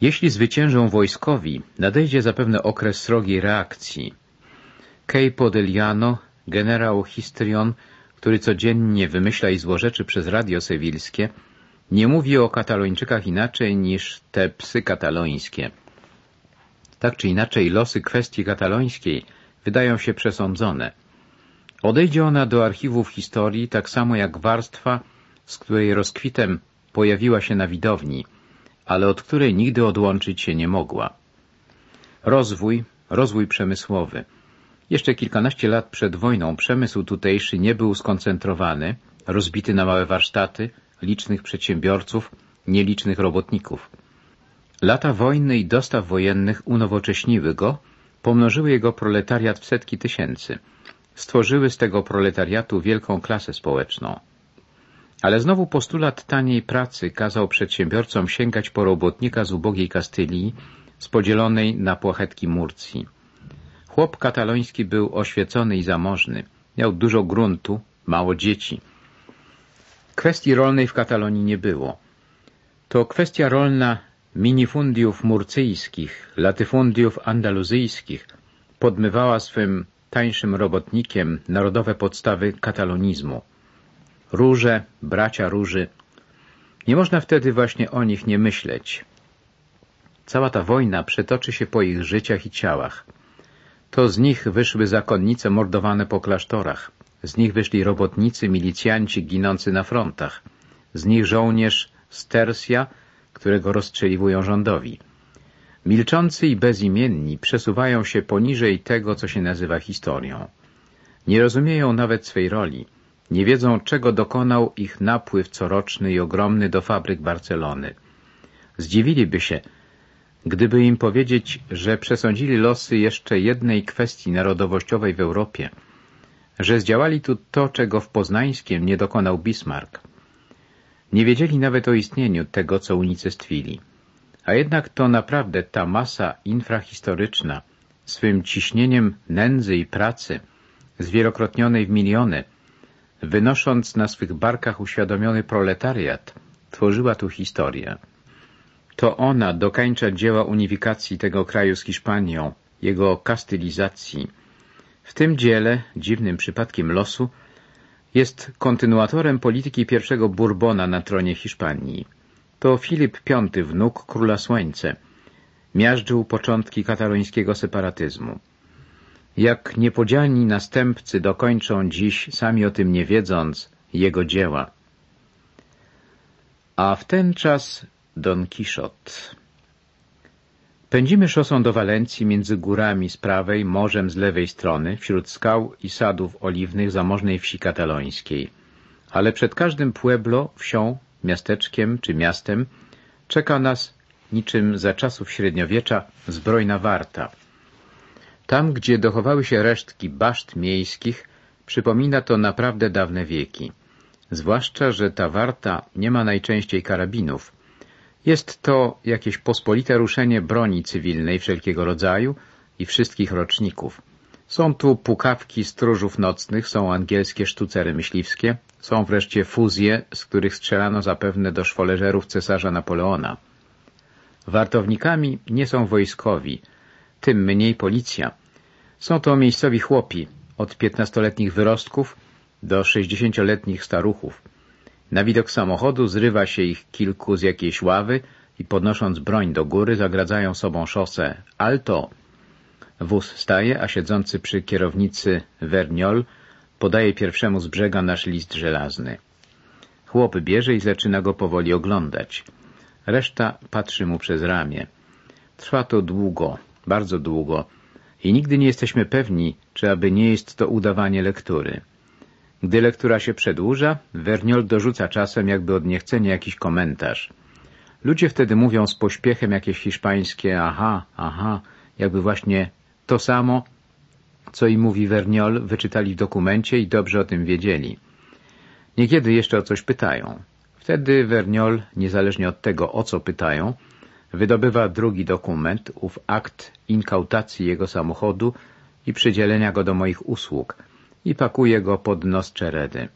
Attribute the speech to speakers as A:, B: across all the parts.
A: Jeśli zwyciężą wojskowi, nadejdzie zapewne okres srogiej reakcji. Kej Podeliano, generał Histrion, który codziennie wymyśla i złorzeczy przez radio sewilskie, nie mówi o katalończykach inaczej niż te psy katalońskie. Tak czy inaczej losy kwestii katalońskiej wydają się przesądzone. Odejdzie ona do archiwów historii tak samo jak warstwa, z której rozkwitem pojawiła się na widowni, ale od której nigdy odłączyć się nie mogła. Rozwój, rozwój przemysłowy. Jeszcze kilkanaście lat przed wojną przemysł tutejszy nie był skoncentrowany, rozbity na małe warsztaty, licznych przedsiębiorców, nielicznych robotników. Lata wojny i dostaw wojennych unowocześniły go, pomnożyły jego proletariat w setki tysięcy. Stworzyły z tego proletariatu wielką klasę społeczną. Ale znowu postulat taniej pracy kazał przedsiębiorcom sięgać po robotnika z ubogiej Kastylii, z podzielonej na płachetki Murcji. Chłop kataloński był oświecony i zamożny. Miał dużo gruntu, mało dzieci. Kwestii rolnej w Katalonii nie było. To kwestia rolna minifundiów murcyjskich, latyfundiów andaluzyjskich podmywała swym tańszym robotnikiem narodowe podstawy katalonizmu. Róże, bracia róży. Nie można wtedy właśnie o nich nie myśleć. Cała ta wojna przetoczy się po ich życiach i ciałach. To z nich wyszły zakonnice mordowane po klasztorach. Z nich wyszli robotnicy, milicjanci ginący na frontach. Z nich żołnierz z Tersia, którego rozstrzeliwują rządowi. Milczący i bezimienni przesuwają się poniżej tego, co się nazywa historią. Nie rozumieją nawet swej roli. Nie wiedzą, czego dokonał ich napływ coroczny i ogromny do fabryk Barcelony. Zdziwiliby się, gdyby im powiedzieć, że przesądzili losy jeszcze jednej kwestii narodowościowej w Europie, że zdziałali tu to, czego w Poznańskiem nie dokonał Bismarck. Nie wiedzieli nawet o istnieniu tego, co unicestwili. A jednak to naprawdę ta masa infrahistoryczna, swym ciśnieniem nędzy i pracy, zwielokrotnionej w miliony, wynosząc na swych barkach uświadomiony proletariat, tworzyła tu historię. To ona dokańcza dzieła unifikacji tego kraju z Hiszpanią, jego kastylizacji. W tym dziele, dziwnym przypadkiem losu, jest kontynuatorem polityki pierwszego Bourbona na tronie Hiszpanii. To Filip V, wnuk Króla Słońce. Miażdżył początki katalońskiego separatyzmu. Jak niepodzielni następcy dokończą dziś, sami o tym nie wiedząc, jego dzieła. A w ten czas Don Quixote. Pędzimy szosą do Walencji między górami z prawej, morzem z lewej strony, wśród skał i sadów oliwnych zamożnej wsi katalońskiej. Ale przed każdym pueblo, wsią, miasteczkiem czy miastem czeka nas, niczym za czasów średniowiecza, zbrojna warta. Tam, gdzie dochowały się resztki baszt miejskich, przypomina to naprawdę dawne wieki. Zwłaszcza, że ta warta nie ma najczęściej karabinów, jest to jakieś pospolite ruszenie broni cywilnej wszelkiego rodzaju i wszystkich roczników. Są tu pukawki stróżów nocnych, są angielskie sztucery myśliwskie, są wreszcie fuzje, z których strzelano zapewne do szwoleżerów cesarza Napoleona. Wartownikami nie są wojskowi, tym mniej policja. Są to miejscowi chłopi, od piętnastoletnich wyrostków do sześćdziesięcioletnich staruchów. Na widok samochodu zrywa się ich kilku z jakiejś ławy i podnosząc broń do góry zagradzają sobą szosę. Alto! Wóz staje, a siedzący przy kierownicy Verniol podaje pierwszemu z brzega nasz list żelazny. Chłop bierze i zaczyna go powoli oglądać. Reszta patrzy mu przez ramię. Trwa to długo, bardzo długo i nigdy nie jesteśmy pewni, czy aby nie jest to udawanie lektury. Gdy lektura się przedłuża, Verniol dorzuca czasem jakby od niechcenia jakiś komentarz. Ludzie wtedy mówią z pośpiechem jakieś hiszpańskie aha, aha, jakby właśnie to samo, co i mówi Verniol, wyczytali w dokumencie i dobrze o tym wiedzieli. Niekiedy jeszcze o coś pytają. Wtedy Verniol, niezależnie od tego, o co pytają, wydobywa drugi dokument, ów akt inkautacji jego samochodu i przydzielenia go do moich usług – i pakuje go pod nos czeredy.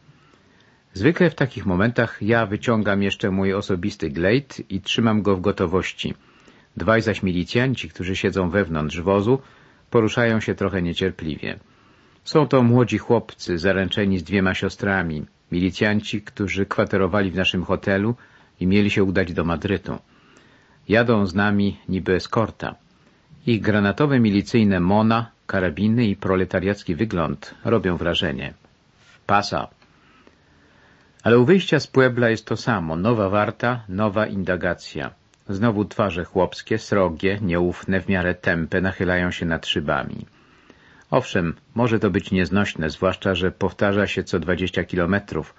A: Zwykle w takich momentach ja wyciągam jeszcze mój osobisty glejt i trzymam go w gotowości. Dwaj zaś milicjanci, którzy siedzą wewnątrz wozu, poruszają się trochę niecierpliwie. Są to młodzi chłopcy, zaręczeni z dwiema siostrami, milicjanci, którzy kwaterowali w naszym hotelu i mieli się udać do Madrytu. Jadą z nami niby eskorta. Ich granatowe milicyjne mona, karabiny i proletariacki wygląd robią wrażenie. Pasa. Ale u wyjścia z Puebla jest to samo. Nowa warta, nowa indagacja. Znowu twarze chłopskie, srogie, nieufne, w miarę tępe, nachylają się nad szybami. Owszem, może to być nieznośne, zwłaszcza, że powtarza się co dwadzieścia kilometrów,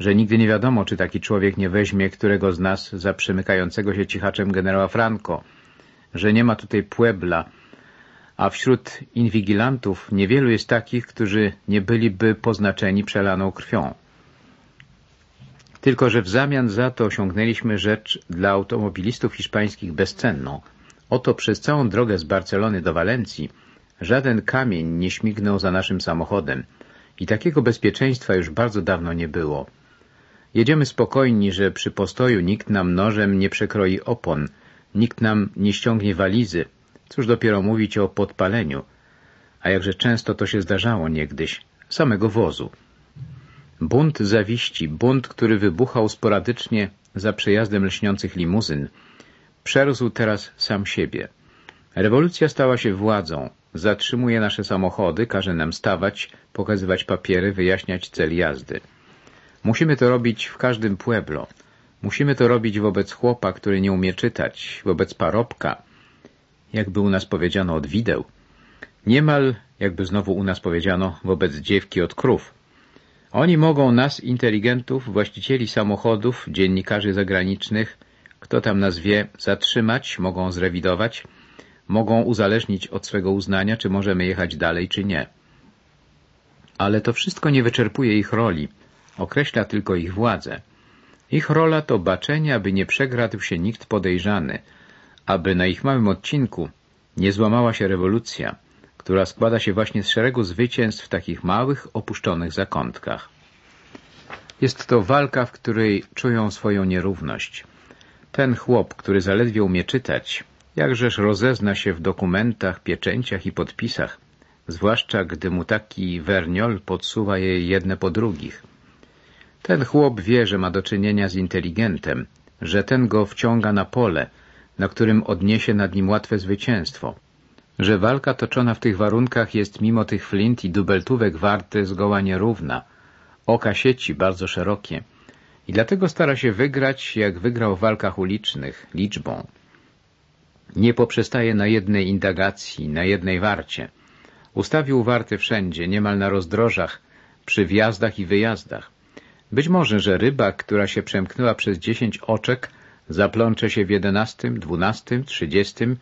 A: że nigdy nie wiadomo, czy taki człowiek nie weźmie którego z nas za przemykającego się cichaczem generała Franco, że nie ma tutaj Puebla, a wśród inwigilantów niewielu jest takich, którzy nie byliby poznaczeni przelaną krwią. Tylko, że w zamian za to osiągnęliśmy rzecz dla automobilistów hiszpańskich bezcenną. Oto przez całą drogę z Barcelony do Walencji żaden kamień nie śmignął za naszym samochodem i takiego bezpieczeństwa już bardzo dawno nie było. Jedziemy spokojni, że przy postoju nikt nam nożem nie przekroi opon, nikt nam nie ściągnie walizy, cóż dopiero mówić o podpaleniu, a jakże często to się zdarzało niegdyś, samego wozu. Bunt zawiści, bunt, który wybuchał sporadycznie za przejazdem lśniących limuzyn, przerósł teraz sam siebie. Rewolucja stała się władzą, zatrzymuje nasze samochody, każe nam stawać, pokazywać papiery, wyjaśniać cel jazdy. Musimy to robić w każdym pueblo. Musimy to robić wobec chłopa, który nie umie czytać, wobec parobka, jakby u nas powiedziano od wideł. Niemal, jakby znowu u nas powiedziano, wobec dziewki od krów. Oni mogą nas, inteligentów, właścicieli samochodów, dziennikarzy zagranicznych, kto tam nas wie, zatrzymać, mogą zrewidować, mogą uzależnić od swego uznania, czy możemy jechać dalej, czy nie. Ale to wszystko nie wyczerpuje ich roli, określa tylko ich władzę. Ich rola to baczenie, aby nie przegradł się nikt podejrzany, aby na ich małym odcinku nie złamała się rewolucja, która składa się właśnie z szeregu zwycięstw w takich małych, opuszczonych zakątkach. Jest to walka, w której czują swoją nierówność. Ten chłop, który zaledwie umie czytać, jakżeż rozezna się w dokumentach, pieczęciach i podpisach, zwłaszcza gdy mu taki werniol podsuwa je jedne po drugich. Ten chłop wie, że ma do czynienia z inteligentem, że ten go wciąga na pole, na którym odniesie nad nim łatwe zwycięstwo, że walka toczona w tych warunkach jest mimo tych flint i dubeltówek warte zgoła nierówna, oka sieci bardzo szerokie i dlatego stara się wygrać, jak wygrał w walkach ulicznych, liczbą. Nie poprzestaje na jednej indagacji, na jednej warcie. Ustawił warty wszędzie, niemal na rozdrożach, przy wjazdach i wyjazdach. Być może, że ryba, która się przemknęła przez dziesięć oczek, zaplącze się w jedenastym, dwunastym, trzydziestym,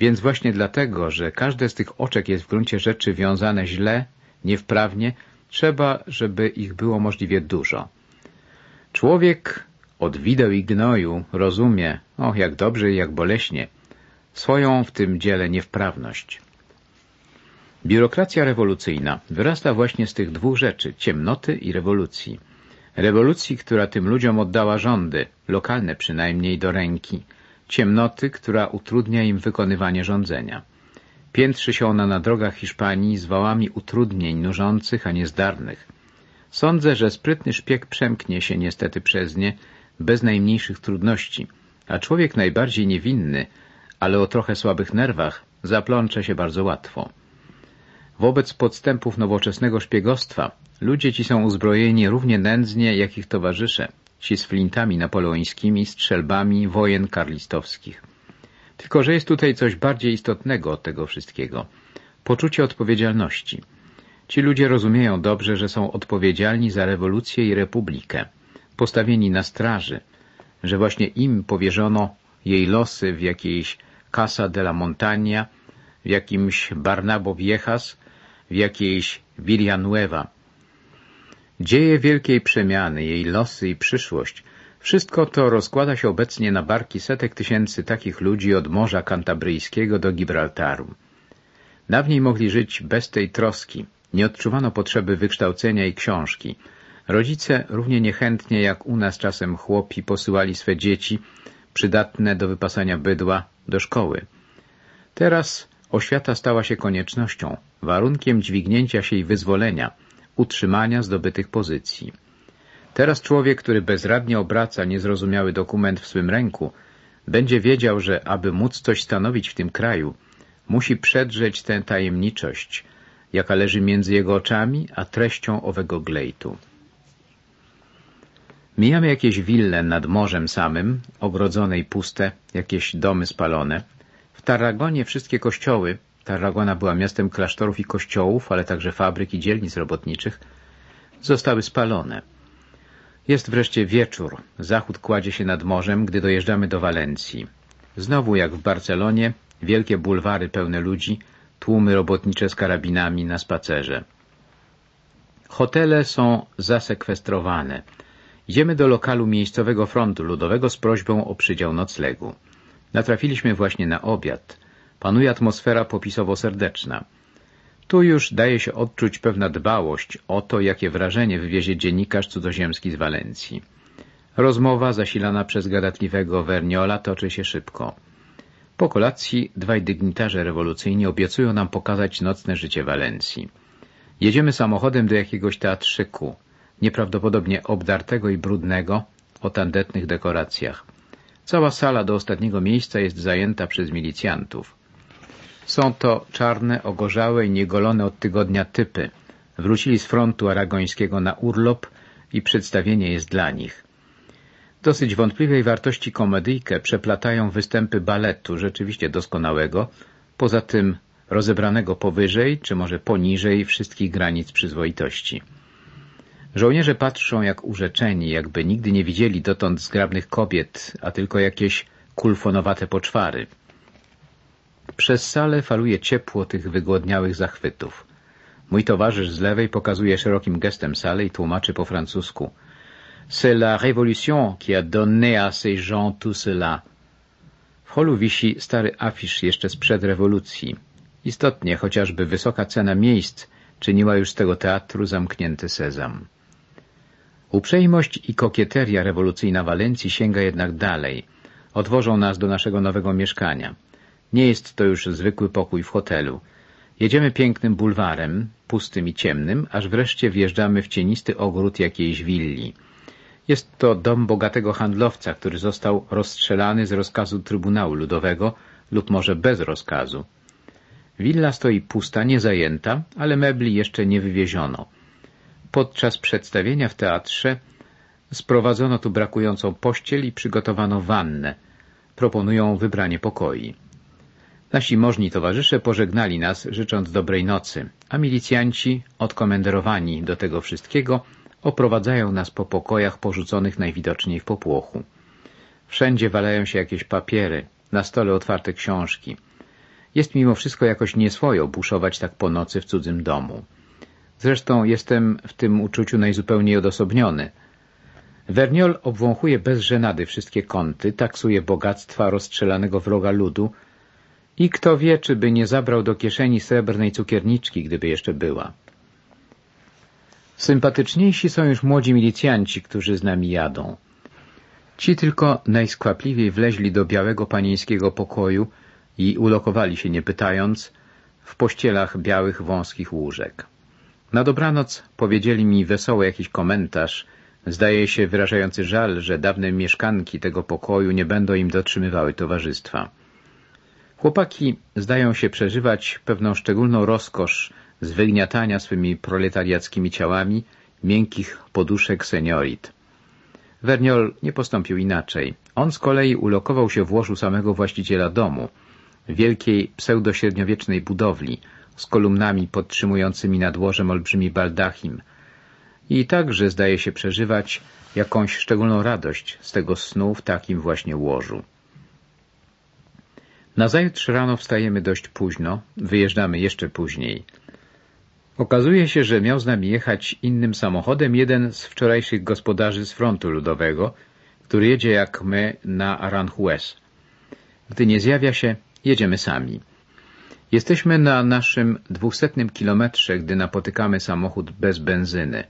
A: więc właśnie dlatego, że każde z tych oczek jest w gruncie rzeczy wiązane źle, niewprawnie, trzeba, żeby ich było możliwie dużo. Człowiek od wideł i gnoju rozumie, och, jak dobrze i jak boleśnie, swoją w tym dziele niewprawność. Biurokracja rewolucyjna wyrasta właśnie z tych dwóch rzeczy, ciemnoty i rewolucji. Rewolucji, która tym ludziom oddała rządy, lokalne przynajmniej, do ręki. Ciemnoty, która utrudnia im wykonywanie rządzenia. Piętrzy się ona na drogach Hiszpanii z wałami utrudnień nużących, a niezdarnych. Sądzę, że sprytny szpieg przemknie się niestety przez nie bez najmniejszych trudności, a człowiek najbardziej niewinny, ale o trochę słabych nerwach, zaplącze się bardzo łatwo. Wobec podstępów nowoczesnego szpiegostwa ludzie ci są uzbrojeni równie nędznie jak ich towarzysze, ci z flintami napoleońskimi, strzelbami wojen karlistowskich. Tylko, że jest tutaj coś bardziej istotnego od tego wszystkiego. Poczucie odpowiedzialności. Ci ludzie rozumieją dobrze, że są odpowiedzialni za rewolucję i republikę, postawieni na straży, że właśnie im powierzono jej losy w jakiejś Casa de la Montaña, w jakimś Barnabo Viejas, w jakiejś Villanueva. Dzieje wielkiej przemiany, jej losy i przyszłość, wszystko to rozkłada się obecnie na barki setek tysięcy takich ludzi od Morza Kantabryjskiego do Gibraltaru. Dawniej mogli żyć bez tej troski, nie odczuwano potrzeby wykształcenia i książki. Rodzice równie niechętnie jak u nas czasem chłopi posyłali swe dzieci przydatne do wypasania bydła, do szkoły. Teraz oświata stała się koniecznością, warunkiem dźwignięcia się i wyzwolenia, utrzymania zdobytych pozycji. Teraz człowiek, który bezradnie obraca niezrozumiały dokument w swym ręku, będzie wiedział, że aby móc coś stanowić w tym kraju, musi przedrzeć tę tajemniczość, jaka leży między jego oczami a treścią owego glejtu. Mijamy jakieś wille nad morzem samym, ogrodzone i puste, jakieś domy spalone. W Tarragonie wszystkie kościoły, Tarragona była miastem klasztorów i kościołów, ale także fabryk i dzielnic robotniczych, zostały spalone. Jest wreszcie wieczór, zachód kładzie się nad morzem, gdy dojeżdżamy do Walencji. Znowu jak w Barcelonie, wielkie bulwary pełne ludzi, tłumy robotnicze z karabinami na spacerze. Hotele są zasekwestrowane. Idziemy do lokalu miejscowego frontu ludowego z prośbą o przydział noclegu. Natrafiliśmy właśnie na obiad. Panuje atmosfera popisowo serdeczna. Tu już daje się odczuć pewna dbałość o to, jakie wrażenie wywiezie dziennikarz cudzoziemski z Walencji. Rozmowa zasilana przez gadatliwego Werniola toczy się szybko. Po kolacji dwaj dygnitarze rewolucyjni obiecują nam pokazać nocne życie Walencji. Jedziemy samochodem do jakiegoś teatrzyku, nieprawdopodobnie obdartego i brudnego, o tandetnych dekoracjach. Cała sala do ostatniego miejsca jest zajęta przez milicjantów. Są to czarne, ogorzałe i niegolone od tygodnia typy. Wrócili z frontu aragońskiego na urlop i przedstawienie jest dla nich. Dosyć wątpliwej wartości komedyjkę przeplatają występy baletu, rzeczywiście doskonałego, poza tym rozebranego powyżej, czy może poniżej wszystkich granic przyzwoitości. Żołnierze patrzą jak urzeczeni, jakby nigdy nie widzieli dotąd zgrabnych kobiet, a tylko jakieś kulfonowate poczwary. Przez salę faluje ciepło tych wygłodniałych zachwytów. Mój towarzysz z lewej pokazuje szerokim gestem salę i tłumaczy po francusku. C'est la révolution qui a donné à ces gens tout cela. W holu wisi stary afisz jeszcze sprzed rewolucji. Istotnie, chociażby wysoka cena miejsc czyniła już z tego teatru zamknięty sezam. Uprzejmość i kokieteria rewolucyjna Walencji sięga jednak dalej. Odwożą nas do naszego nowego mieszkania. Nie jest to już zwykły pokój w hotelu. Jedziemy pięknym bulwarem, pustym i ciemnym, aż wreszcie wjeżdżamy w cienisty ogród jakiejś willi. Jest to dom bogatego handlowca, który został rozstrzelany z rozkazu Trybunału Ludowego lub może bez rozkazu. Willa stoi pusta, niezajęta, ale mebli jeszcze nie wywieziono. Podczas przedstawienia w teatrze sprowadzono tu brakującą pościel i przygotowano wannę. Proponują wybranie pokoi. Nasi możni towarzysze pożegnali nas, życząc dobrej nocy, a milicjanci, odkomenderowani do tego wszystkiego, oprowadzają nas po pokojach porzuconych najwidoczniej w popłochu. Wszędzie walają się jakieś papiery, na stole otwarte książki. Jest mimo wszystko jakoś nieswojo buszować tak po nocy w cudzym domu. Zresztą jestem w tym uczuciu najzupełniej odosobniony. Werniol obwąchuje bez żenady wszystkie kąty, taksuje bogactwa rozstrzelanego wroga ludu i kto wie, czy by nie zabrał do kieszeni srebrnej cukierniczki, gdyby jeszcze była. Sympatyczniejsi są już młodzi milicjanci, którzy z nami jadą. Ci tylko najskwapliwiej wleźli do białego panieńskiego pokoju i ulokowali się, nie pytając, w pościelach białych, wąskich łóżek. Na dobranoc powiedzieli mi wesoły jakiś komentarz, zdaje się wyrażający żal, że dawne mieszkanki tego pokoju nie będą im dotrzymywały towarzystwa. Chłopaki zdają się przeżywać pewną szczególną rozkosz z wygniatania swymi proletariackimi ciałami miękkich poduszek seniorit. Werniol nie postąpił inaczej. On z kolei ulokował się w łożu samego właściciela domu, wielkiej pseudośredniowiecznej budowli, z kolumnami podtrzymującymi nad łożem olbrzymi baldachim i także zdaje się przeżywać jakąś szczególną radość z tego snu w takim właśnie łożu. Nazajutrz rano wstajemy dość późno, wyjeżdżamy jeszcze później. Okazuje się, że miał z nami jechać innym samochodem jeden z wczorajszych gospodarzy z frontu ludowego, który jedzie jak my na Aranjuez. Gdy nie zjawia się, jedziemy sami. Jesteśmy na naszym dwusetnym kilometrze, gdy napotykamy samochód bez benzyny.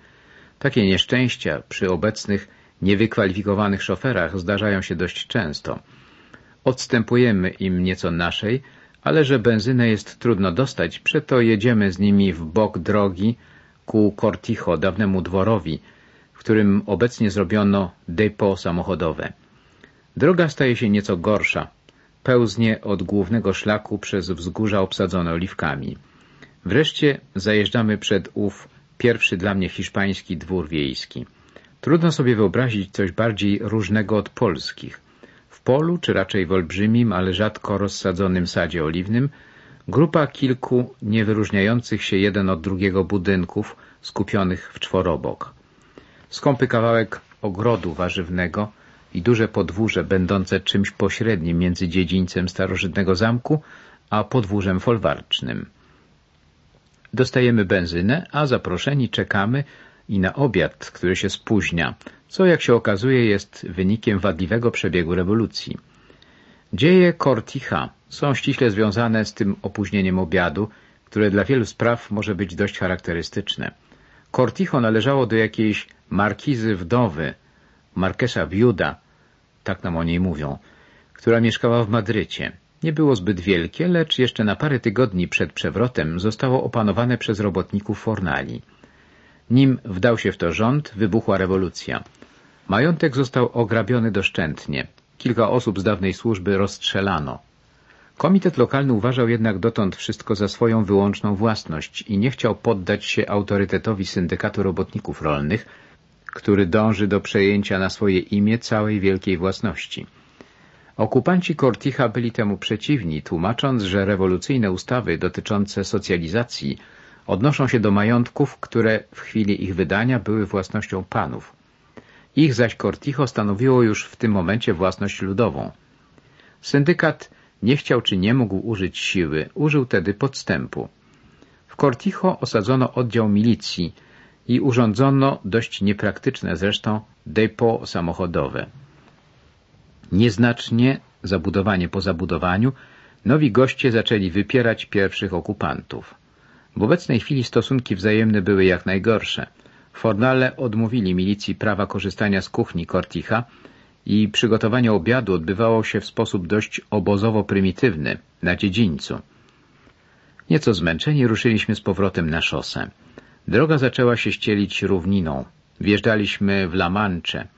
A: Takie nieszczęścia przy obecnych niewykwalifikowanych szoferach zdarzają się dość często. Odstępujemy im nieco naszej, ale że benzynę jest trudno dostać, przeto jedziemy z nimi w bok drogi ku Cortijo, dawnemu dworowi, w którym obecnie zrobiono depot samochodowe. Droga staje się nieco gorsza. Pełznie od głównego szlaku przez wzgórza obsadzone oliwkami. Wreszcie zajeżdżamy przed ów pierwszy dla mnie hiszpański dwór wiejski. Trudno sobie wyobrazić coś bardziej różnego od polskich. Polu, czy raczej w olbrzymim, ale rzadko rozsadzonym sadzie oliwnym, grupa kilku niewyróżniających się jeden od drugiego budynków skupionych w czworobok. Skąpy kawałek ogrodu warzywnego i duże podwórze będące czymś pośrednim między dziedzińcem starożytnego zamku a podwórzem folwarcznym. Dostajemy benzynę, a zaproszeni czekamy i na obiad, który się spóźnia, co jak się okazuje jest wynikiem wadliwego przebiegu rewolucji. Dzieje Corticha są ściśle związane z tym opóźnieniem obiadu, które dla wielu spraw może być dość charakterystyczne. Corticho należało do jakiejś markizy wdowy, Markesa Viuda, tak nam o niej mówią, która mieszkała w Madrycie. Nie było zbyt wielkie, lecz jeszcze na parę tygodni przed przewrotem zostało opanowane przez robotników Fornali. Nim wdał się w to rząd, wybuchła rewolucja. Majątek został ograbiony doszczętnie. Kilka osób z dawnej służby rozstrzelano. Komitet lokalny uważał jednak dotąd wszystko za swoją wyłączną własność i nie chciał poddać się autorytetowi syndykatu robotników rolnych, który dąży do przejęcia na swoje imię całej wielkiej własności. Okupanci Corticha byli temu przeciwni, tłumacząc, że rewolucyjne ustawy dotyczące socjalizacji odnoszą się do majątków, które w chwili ich wydania były własnością panów. Ich zaś Corticho stanowiło już w tym momencie własność ludową. Syndykat nie chciał czy nie mógł użyć siły, użył tedy podstępu. W Corticho osadzono oddział milicji i urządzono dość niepraktyczne zresztą depo samochodowe. Nieznacznie, zabudowanie po zabudowaniu, nowi goście zaczęli wypierać pierwszych okupantów. W obecnej chwili stosunki wzajemne były jak najgorsze. Fornale odmówili milicji prawa korzystania z kuchni Corticha i przygotowanie obiadu odbywało się w sposób dość obozowo-prymitywny, na dziedzińcu. Nieco zmęczeni ruszyliśmy z powrotem na szosę. Droga zaczęła się ścielić równiną. Wjeżdżaliśmy w La Manche.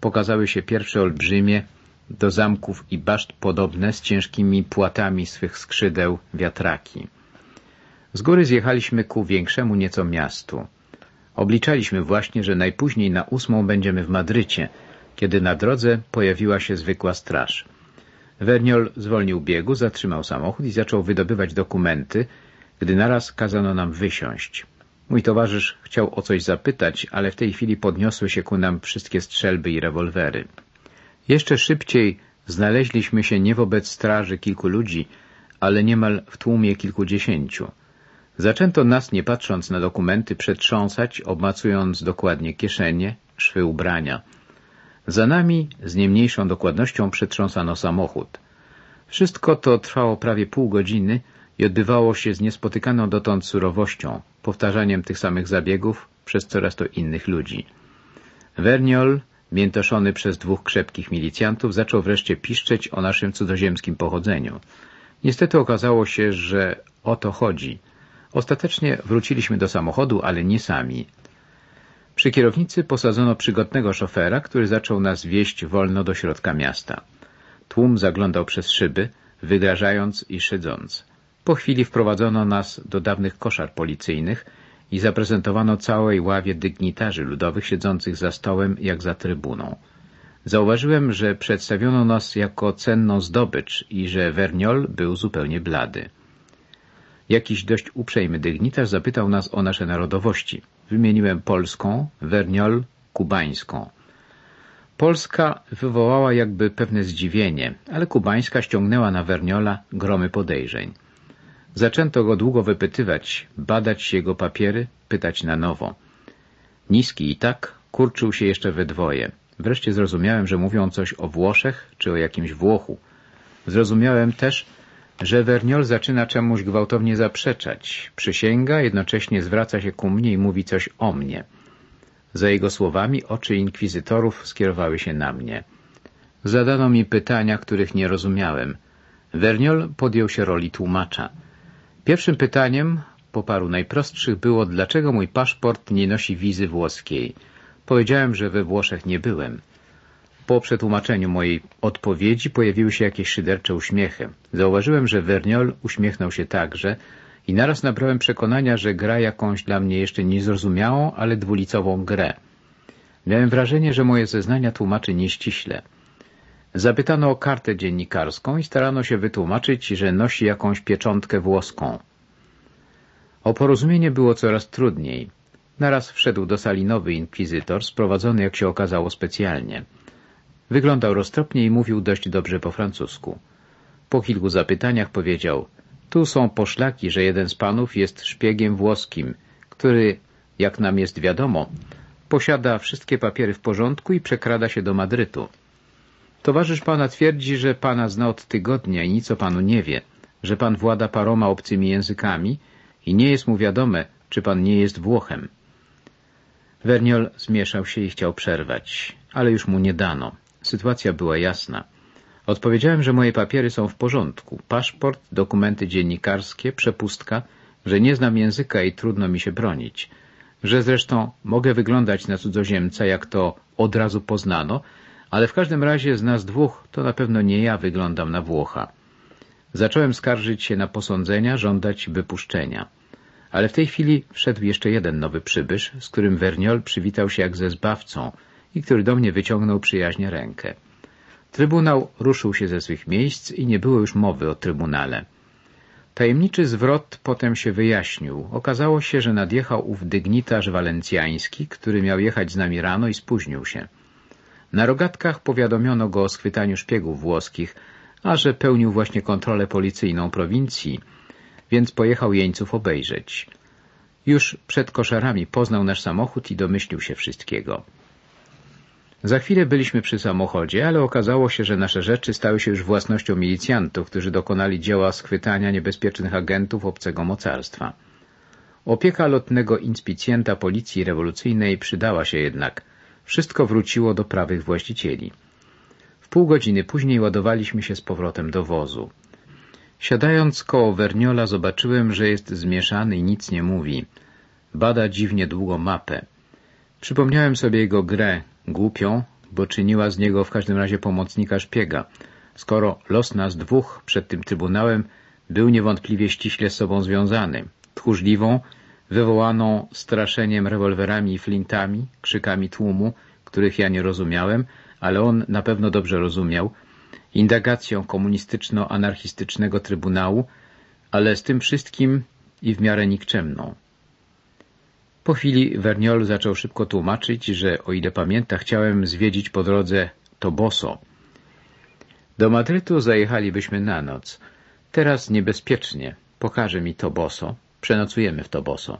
A: Pokazały się pierwsze olbrzymie, do zamków i baszt podobne z ciężkimi płatami swych skrzydeł wiatraki. Z góry zjechaliśmy ku większemu nieco miastu. Obliczaliśmy właśnie, że najpóźniej na ósmą będziemy w Madrycie, kiedy na drodze pojawiła się zwykła straż. Werniol zwolnił biegu, zatrzymał samochód i zaczął wydobywać dokumenty, gdy naraz kazano nam wysiąść. Mój towarzysz chciał o coś zapytać, ale w tej chwili podniosły się ku nam wszystkie strzelby i rewolwery. Jeszcze szybciej znaleźliśmy się nie wobec straży kilku ludzi, ale niemal w tłumie kilkudziesięciu. Zaczęto nas, nie patrząc na dokumenty, przetrząsać, obmacując dokładnie kieszenie, szwy ubrania. Za nami z nie mniejszą dokładnością przetrząsano samochód. Wszystko to trwało prawie pół godziny i odbywało się z niespotykaną dotąd surowością, powtarzaniem tych samych zabiegów przez coraz to innych ludzi. Werniol, miętoszony przez dwóch krzepkich milicjantów, zaczął wreszcie piszczeć o naszym cudzoziemskim pochodzeniu. Niestety okazało się, że o to chodzi. Ostatecznie wróciliśmy do samochodu, ale nie sami. Przy kierownicy posadzono przygodnego szofera, który zaczął nas wieść wolno do środka miasta. Tłum zaglądał przez szyby, wygrażając i szydząc. Po chwili wprowadzono nas do dawnych koszar policyjnych i zaprezentowano całej ławie dygnitarzy ludowych siedzących za stołem jak za trybuną. Zauważyłem, że przedstawiono nas jako cenną zdobycz i że Werniol był zupełnie blady. Jakiś dość uprzejmy dygnitarz zapytał nas o nasze narodowości. Wymieniłem polską, Werniol kubańską. Polska wywołała jakby pewne zdziwienie, ale kubańska ściągnęła na Werniola gromy podejrzeń. Zaczęto go długo wypytywać, badać jego papiery, pytać na nowo. Niski i tak kurczył się jeszcze we dwoje. Wreszcie zrozumiałem, że mówią coś o Włoszech czy o jakimś Włochu. Zrozumiałem też, że Werniol zaczyna czemuś gwałtownie zaprzeczać. Przysięga, jednocześnie zwraca się ku mnie i mówi coś o mnie. Za jego słowami oczy inkwizytorów skierowały się na mnie. Zadano mi pytania, których nie rozumiałem. Verniol podjął się roli tłumacza. Pierwszym pytaniem, po paru najprostszych, było, dlaczego mój paszport nie nosi wizy włoskiej. Powiedziałem, że we Włoszech nie byłem. Po przetłumaczeniu mojej odpowiedzi pojawiły się jakieś szydercze uśmiechy. Zauważyłem, że Verniol uśmiechnął się także i naraz nabrałem przekonania, że gra jakąś dla mnie jeszcze niezrozumiałą, ale dwulicową grę. Miałem wrażenie, że moje zeznania tłumaczy nieściśle. Zapytano o kartę dziennikarską i starano się wytłumaczyć, że nosi jakąś pieczątkę włoską. O porozumienie było coraz trudniej. Naraz wszedł do sali nowy inkwizytor, sprowadzony, jak się okazało, specjalnie. Wyglądał roztropnie i mówił dość dobrze po francusku. Po kilku zapytaniach powiedział — tu są poszlaki, że jeden z panów jest szpiegiem włoskim, który, jak nam jest wiadomo, posiada wszystkie papiery w porządku i przekrada się do Madrytu. Towarzysz pana twierdzi, że pana zna od tygodnia i nic o panu nie wie, że pan włada paroma obcymi językami i nie jest mu wiadome, czy pan nie jest Włochem. Werniol zmieszał się i chciał przerwać, ale już mu nie dano. Sytuacja była jasna. Odpowiedziałem, że moje papiery są w porządku. Paszport, dokumenty dziennikarskie, przepustka, że nie znam języka i trudno mi się bronić. Że zresztą mogę wyglądać na cudzoziemca, jak to od razu poznano, ale w każdym razie z nas dwóch to na pewno nie ja wyglądam na Włocha. Zacząłem skarżyć się na posądzenia, żądać wypuszczenia. Ale w tej chwili wszedł jeszcze jeden nowy przybysz, z którym Verniol przywitał się jak ze zbawcą i który do mnie wyciągnął przyjaźnie rękę. Trybunał ruszył się ze swych miejsc i nie było już mowy o trybunale. Tajemniczy zwrot potem się wyjaśnił. Okazało się, że nadjechał ów dygnitarz walencjański, który miał jechać z nami rano i spóźnił się. Na rogatkach powiadomiono go o schwytaniu szpiegów włoskich, a że pełnił właśnie kontrolę policyjną prowincji, więc pojechał jeńców obejrzeć. Już przed koszarami poznał nasz samochód i domyślił się wszystkiego. Za chwilę byliśmy przy samochodzie, ale okazało się, że nasze rzeczy stały się już własnością milicjantów, którzy dokonali dzieła schwytania niebezpiecznych agentów obcego mocarstwa. Opieka lotnego inspicjenta policji rewolucyjnej przydała się jednak. Wszystko wróciło do prawych właścicieli. W pół godziny później ładowaliśmy się z powrotem do wozu. Siadając koło Werniola zobaczyłem, że jest zmieszany i nic nie mówi. Bada dziwnie długo mapę. Przypomniałem sobie jego grę, głupią, bo czyniła z niego w każdym razie pomocnika szpiega, skoro los nas dwóch przed tym trybunałem był niewątpliwie ściśle z sobą związany, tchórzliwą, wywołaną straszeniem rewolwerami i flintami, krzykami tłumu, których ja nie rozumiałem, ale on na pewno dobrze rozumiał, indagacją komunistyczno-anarchistycznego trybunału, ale z tym wszystkim i w miarę nikczemną. Po chwili Verniol zaczął szybko tłumaczyć, że o ile pamięta, chciałem zwiedzić po drodze Toboso. Do Madrytu zajechalibyśmy na noc. Teraz niebezpiecznie. Pokaże mi Toboso. Przenocujemy w Toboso.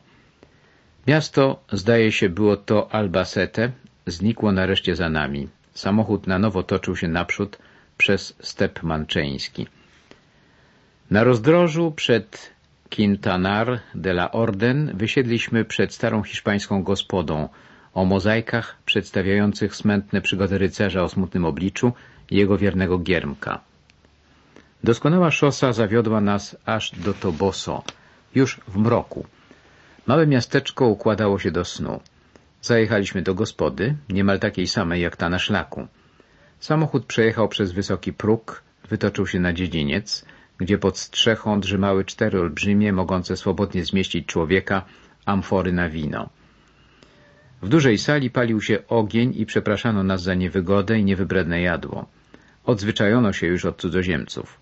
A: Miasto, zdaje się, było to Albacete, znikło nareszcie za nami. Samochód na nowo toczył się naprzód przez step mancheński. Na rozdrożu przed Quintanar de la Orden wysiedliśmy przed starą hiszpańską gospodą o mozaikach przedstawiających smętne przygody rycerza o smutnym obliczu i jego wiernego giermka. Doskonała szosa zawiodła nas aż do Toboso, już w mroku. Małe miasteczko układało się do snu. Zajechaliśmy do gospody, niemal takiej samej jak ta na szlaku. Samochód przejechał przez wysoki próg, wytoczył się na dziedziniec, gdzie pod strzechą drzymały cztery olbrzymie, mogące swobodnie zmieścić człowieka, amfory na wino. W dużej sali palił się ogień i przepraszano nas za niewygodę i niewybredne jadło. Odzwyczajono się już od cudzoziemców.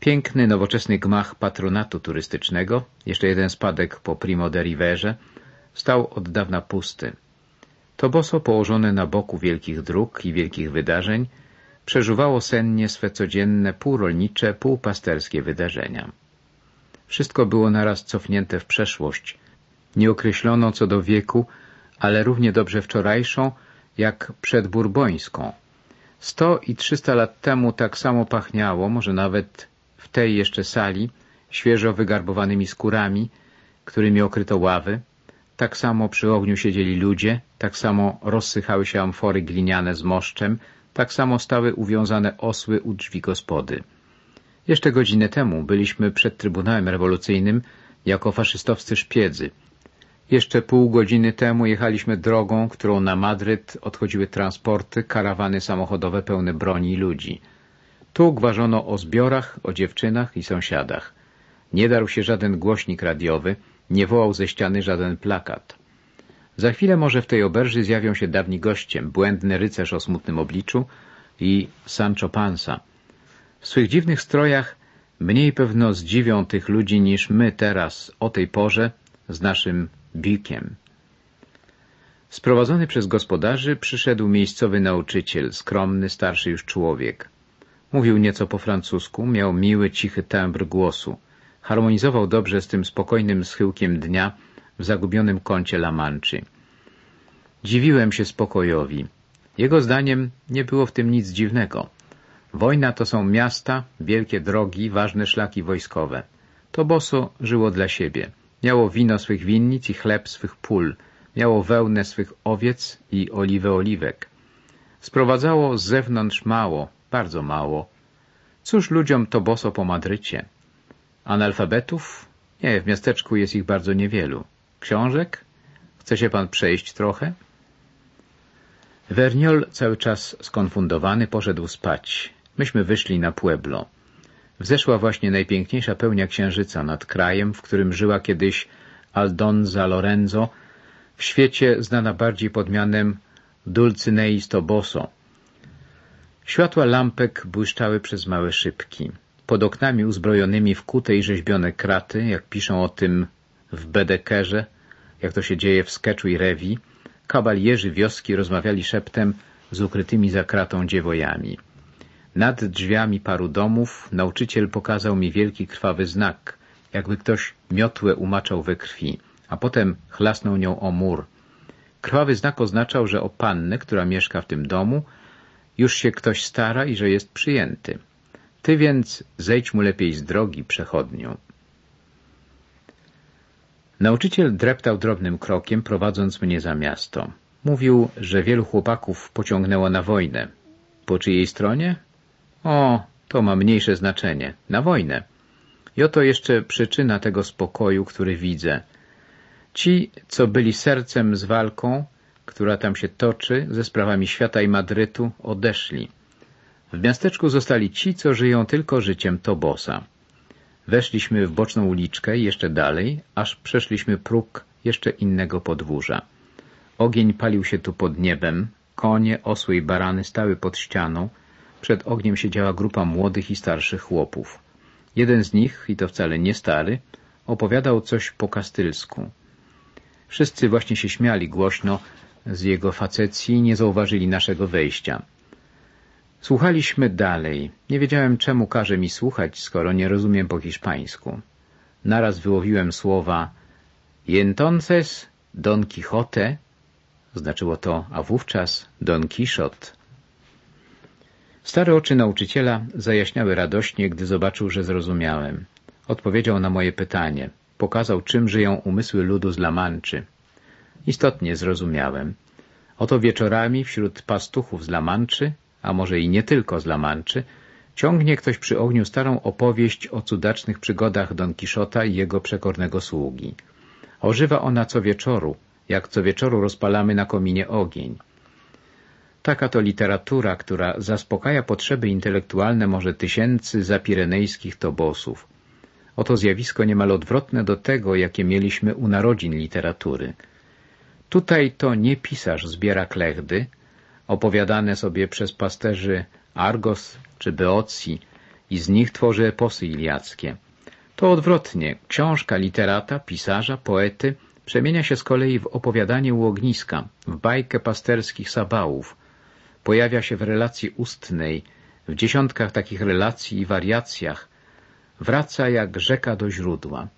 A: Piękny, nowoczesny gmach patronatu turystycznego, jeszcze jeden spadek po Primo de Riverze, stał od dawna pusty. To boso położone na boku wielkich dróg i wielkich wydarzeń przeżuwało sennie swe codzienne, półrolnicze, półpasterskie wydarzenia. Wszystko było naraz cofnięte w przeszłość, nieokreśloną co do wieku, ale równie dobrze wczorajszą, jak przedburbońską. Sto i trzysta lat temu tak samo pachniało, może nawet w tej jeszcze sali, świeżo wygarbowanymi skórami, którymi okryto ławy, tak samo przy ogniu siedzieli ludzie, tak samo rozsychały się amfory gliniane z moszczem, tak samo stały uwiązane osły u drzwi gospody. Jeszcze godzinę temu byliśmy przed Trybunałem Rewolucyjnym jako faszystowscy szpiedzy. Jeszcze pół godziny temu jechaliśmy drogą, którą na Madryt odchodziły transporty, karawany samochodowe pełne broni i ludzi. Tu gwarzono o zbiorach, o dziewczynach i sąsiadach. Nie darł się żaden głośnik radiowy, nie wołał ze ściany żaden plakat. Za chwilę może w tej oberży zjawią się dawni gościem, błędny rycerz o smutnym obliczu i Sancho Panza. W swych dziwnych strojach mniej pewno zdziwią tych ludzi niż my teraz, o tej porze, z naszym bikiem. Sprowadzony przez gospodarzy przyszedł miejscowy nauczyciel, skromny, starszy już człowiek. Mówił nieco po francusku, miał miły, cichy tembr głosu. Harmonizował dobrze z tym spokojnym schyłkiem dnia w zagubionym kącie La Manczy. Dziwiłem się spokojowi. Jego zdaniem nie było w tym nic dziwnego. Wojna to są miasta, wielkie drogi, ważne szlaki wojskowe. To boso żyło dla siebie. Miało wino swych winnic i chleb swych pól. Miało wełnę swych owiec i oliwę oliwek. Sprowadzało z zewnątrz mało, bardzo mało. Cóż ludziom to boso po Madrycie? Analfabetów? Nie, w miasteczku jest ich bardzo niewielu. Książek? Chce się pan przejść trochę? Verniol, cały czas skonfundowany, poszedł spać. Myśmy wyszli na Pueblo. Wzeszła właśnie najpiękniejsza pełnia księżyca nad krajem, w którym żyła kiedyś Aldonza Lorenzo, w świecie znana bardziej pod mianem Dulcyneis Toboso. Światła lampek błyszczały przez małe szybki. Pod oknami uzbrojonymi w kute i rzeźbione kraty, jak piszą o tym w Bedekerze, jak to się dzieje w skeczu i rewi, kabalierzy wioski rozmawiali szeptem z ukrytymi za kratą dziewojami. Nad drzwiami paru domów nauczyciel pokazał mi wielki krwawy znak, jakby ktoś miotłę umaczał we krwi, a potem chlasnął nią o mur. Krwawy znak oznaczał, że o pannę, która mieszka w tym domu, już się ktoś stara i że jest przyjęty. Ty więc zejdź mu lepiej z drogi, przechodnią. Nauczyciel dreptał drobnym krokiem, prowadząc mnie za miasto. Mówił, że wielu chłopaków pociągnęło na wojnę. Po czyjej stronie? O, to ma mniejsze znaczenie. Na wojnę. I oto jeszcze przyczyna tego spokoju, który widzę. Ci, co byli sercem z walką, która tam się toczy, ze sprawami świata i Madrytu, odeszli. W miasteczku zostali ci, co żyją tylko życiem Tobosa. Weszliśmy w boczną uliczkę jeszcze dalej, aż przeszliśmy próg jeszcze innego podwórza. Ogień palił się tu pod niebem, konie, osły i barany stały pod ścianą, przed ogniem siedziała grupa młodych i starszych chłopów. Jeden z nich, i to wcale nie stary, opowiadał coś po kastylsku. Wszyscy właśnie się śmiali głośno z jego facecji i nie zauważyli naszego wejścia. Słuchaliśmy dalej. Nie wiedziałem, czemu każe mi słuchać, skoro nie rozumiem po hiszpańsku. Naraz wyłowiłem słowa y entonces Don Quixote, znaczyło to, a wówczas Don Quixote. Stare oczy nauczyciela zajaśniały radośnie, gdy zobaczył, że zrozumiałem. Odpowiedział na moje pytanie. Pokazał, czym żyją umysły ludu z La Manczy. Istotnie zrozumiałem. Oto wieczorami wśród pastuchów z La Manczy a może i nie tylko z La Manczy, ciągnie ktoś przy ogniu starą opowieść o cudacznych przygodach Don Kiszota i jego przekornego sługi. Ożywa ona co wieczoru, jak co wieczoru rozpalamy na kominie ogień. Taka to literatura, która zaspokaja potrzeby intelektualne może tysięcy zapirenejskich tobosów. Oto zjawisko niemal odwrotne do tego, jakie mieliśmy u narodzin literatury. Tutaj to nie pisarz zbiera klechdy, opowiadane sobie przez pasterzy Argos czy Beocji i z nich tworzy eposy iliackie. To odwrotnie. Książka literata, pisarza, poety przemienia się z kolei w opowiadanie u ogniska, w bajkę pasterskich sabałów. Pojawia się w relacji ustnej, w dziesiątkach takich relacji i wariacjach. Wraca jak rzeka do źródła.